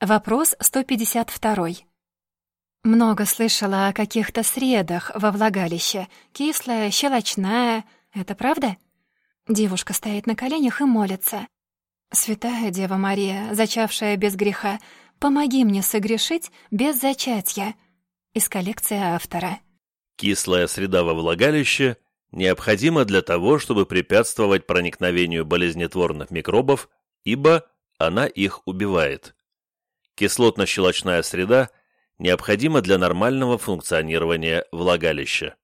Вопрос 152. Много слышала о каких-то средах во влагалище. Кислая, щелочная. Это правда? Девушка стоит на коленях и молится. «Святая Дева Мария, зачавшая без греха, помоги мне согрешить без зачатия». Из коллекции автора. Кислая среда во влагалище необходима для того, чтобы препятствовать проникновению болезнетворных микробов, ибо она их убивает. Кислотно-щелочная среда необходима для нормального функционирования влагалища.